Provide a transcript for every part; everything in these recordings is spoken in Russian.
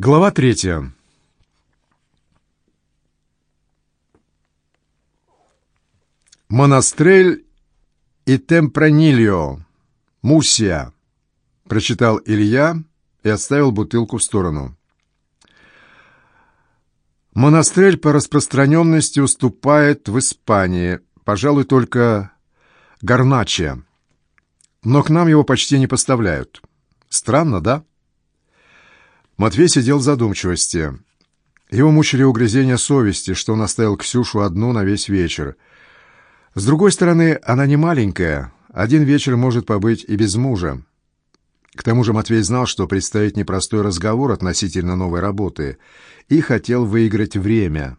Глава третья. «Монастрель и Темпранильо, Мусия», — прочитал Илья и отставил бутылку в сторону. Монастрель по распространенности уступает в Испании, пожалуй, только Гарначе, но к нам его почти не поставляют. Странно, да? Матвей сидел в задумчивости. Его мучили угрызения совести, что он оставил Ксюшу одну на весь вечер — с другой стороны, она не маленькая, один вечер может побыть и без мужа. К тому же Матвей знал, что предстоит непростой разговор относительно новой работы, и хотел выиграть время.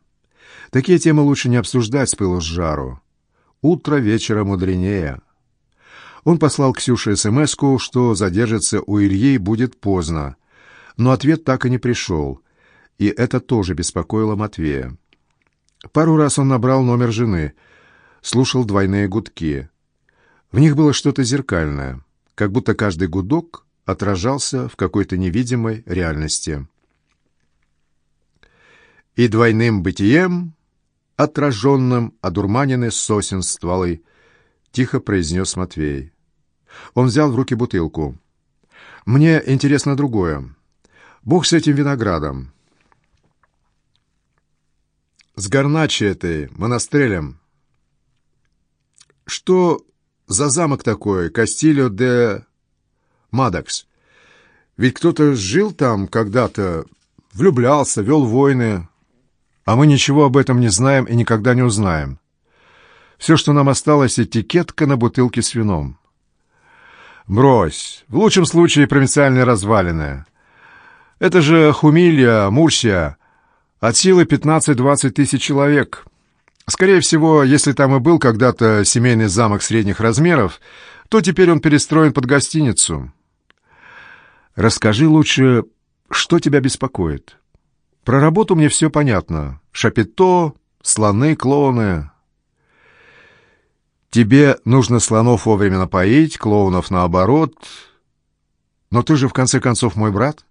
Такие темы лучше не обсуждать с пылу с жару. Утро вечера мудренее. Он послал Ксюше смс что задержится у Ильи будет поздно, но ответ так и не пришел, и это тоже беспокоило Матвея. Пару раз он набрал номер жены — слушал двойные гудки. В них было что-то зеркальное, как будто каждый гудок отражался в какой-то невидимой реальности. И двойным бытием, отраженным, одурманены сосен стволы, тихо произнес Матвей. Он взял в руки бутылку. «Мне интересно другое. Бог с этим виноградом. С горначи этой, монастрелем. Что за замок такой, Кастильо де Мадакс? Ведь кто-то жил там когда-то, влюблялся, вел войны, а мы ничего об этом не знаем и никогда не узнаем. Все, что нам осталось, этикетка на бутылке с вином. Брось, в лучшем случае провинциальная развалины. Это же Хумилья, Мурсия, от силы 15-20 тысяч человек. Скорее всего, если там и был когда-то семейный замок средних размеров, то теперь он перестроен под гостиницу. Расскажи лучше, что тебя беспокоит. Про работу мне все понятно. Шапито, слоны, клоуны. Тебе нужно слонов вовремя напоить, клоунов наоборот. Но ты же, в конце концов, мой брат.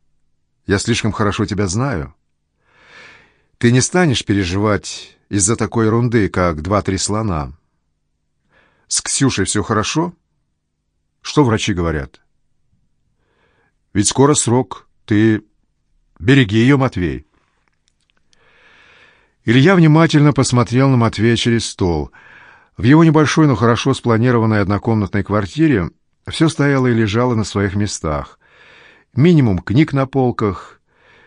Я слишком хорошо тебя знаю. Ты не станешь переживать из-за такой ерунды, как два-три слона. С Ксюшей все хорошо? Что врачи говорят? Ведь скоро срок. Ты береги ее, Матвей. Илья внимательно посмотрел на Матвея через стол. В его небольшой, но хорошо спланированной однокомнатной квартире все стояло и лежало на своих местах. Минимум книг на полках.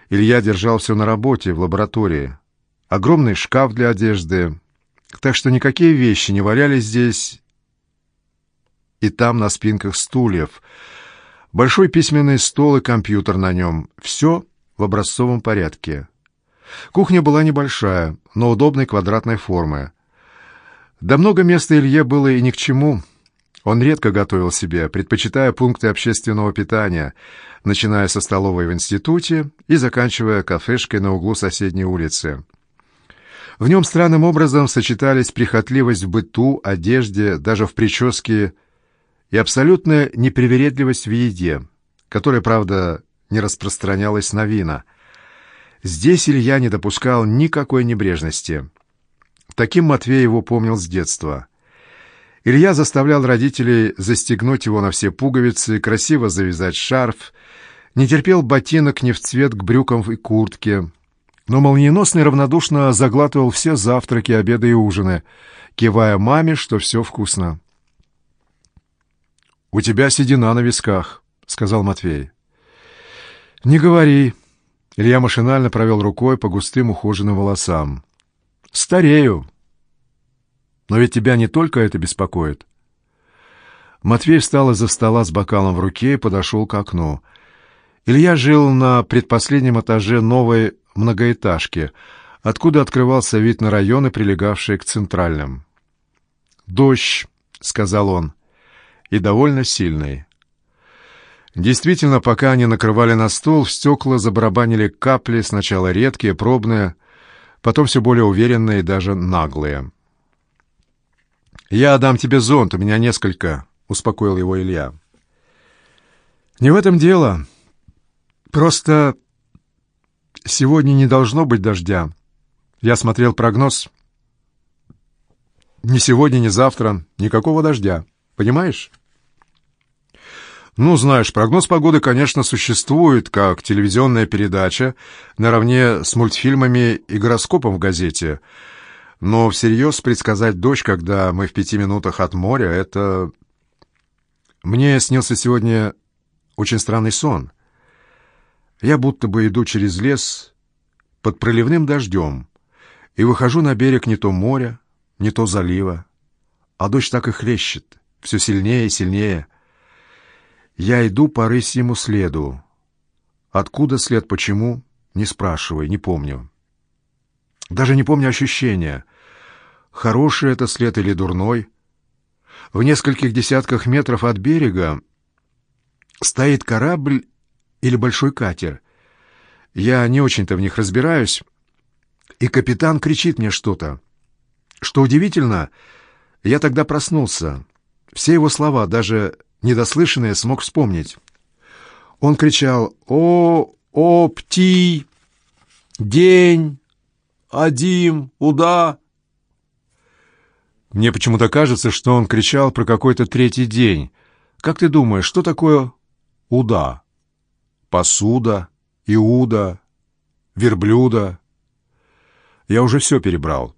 Илья держал все на работе, в лаборатории огромный шкаф для одежды, так что никакие вещи не валялись здесь и там на спинках стульев. Большой письменный стол и компьютер на нем. Все в образцовом порядке. Кухня была небольшая, но удобной квадратной формы. Да много места Илье было и ни к чему. Он редко готовил себе, предпочитая пункты общественного питания, начиная со столовой в институте и заканчивая кафешкой на углу соседней улицы. В нем странным образом сочетались прихотливость в быту, одежде, даже в прическе и абсолютная непривередливость в еде, которая, правда, не распространялась на вина. Здесь Илья не допускал никакой небрежности. Таким Матвей его помнил с детства. Илья заставлял родителей застегнуть его на все пуговицы, красиво завязать шарф, не терпел ботинок не в цвет к брюкам и куртке, но молниеносно и равнодушно заглатывал все завтраки, обеды и ужины, кивая маме, что все вкусно. «У тебя седина на висках», — сказал Матвей. «Не говори». Илья машинально провел рукой по густым ухоженным волосам. «Старею». «Но ведь тебя не только это беспокоит». Матвей встал из-за стола с бокалом в руке и подошел к окну. Илья жил на предпоследнем этаже новой многоэтажки, откуда открывался вид на районы, прилегавшие к центральным. «Дождь», — сказал он, — «и довольно сильный». Действительно, пока они накрывали на стол, в стекла забарабанили капли, сначала редкие, пробные, потом все более уверенные и даже наглые. «Я дам тебе зонт, у меня несколько», — успокоил его Илья. «Не в этом дело. Просто Сегодня не должно быть дождя. Я смотрел прогноз. Ни сегодня, ни завтра никакого дождя. Понимаешь? Ну, знаешь, прогноз погоды, конечно, существует как телевизионная передача наравне с мультфильмами и гороскопом в газете. Но всерьез предсказать дождь, когда мы в пяти минутах от моря, это... Мне снился сегодня очень странный сон. Я будто бы иду через лес под проливным дождем и выхожу на берег не то моря, не то залива, а дождь так и хлещет, все сильнее и сильнее. Я иду по рысьему следу. Откуда след, почему, не спрашивай, не помню. Даже не помню ощущения. Хороший это след или дурной. В нескольких десятках метров от берега стоит корабль или большой катер. Я не очень-то в них разбираюсь, и капитан кричит мне что-то. Что удивительно, я тогда проснулся. Все его слова, даже недослышанные, смог вспомнить. Он кричал «О, о, пти! День! Один! Уда!» Мне почему-то кажется, что он кричал про какой-то третий день. Как ты думаешь, что такое «уда»? Посуда, Иуда, верблюда. Я уже все перебрал.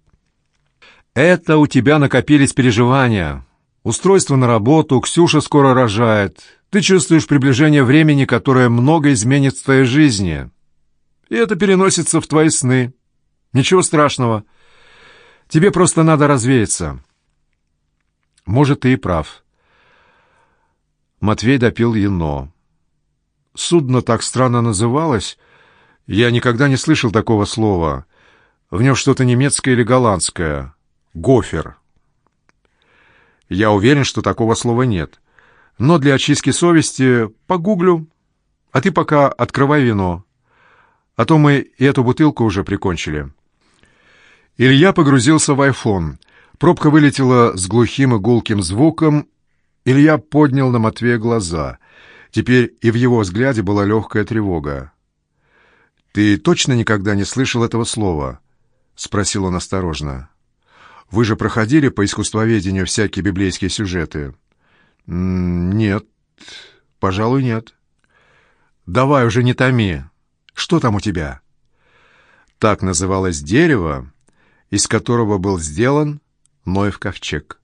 Это у тебя накопились переживания. Устройство на работу, Ксюша скоро рожает. Ты чувствуешь приближение времени, которое много изменит в твоей жизни. И это переносится в твои сны. Ничего страшного. Тебе просто надо развеяться. Может, ты и прав. Матвей допил вино. Судно так странно называлось. Я никогда не слышал такого слова. В нем что-то немецкое или голландское. Гофер. Я уверен, что такого слова нет. Но для очистки совести погуглю. А ты пока открывай вино. А то мы и эту бутылку уже прикончили. Илья погрузился в айфон. Пробка вылетела с глухим и гулким звуком. Илья поднял на Матвея глаза. Теперь и в его взгляде была легкая тревога. «Ты точно никогда не слышал этого слова?» — спросил он осторожно. Вы же проходили по искусствоведению всякие библейские сюжеты? Нет, пожалуй, нет. Давай уже не томи. Что там у тебя? Так называлось дерево, из которого был сделан Ноев ковчег.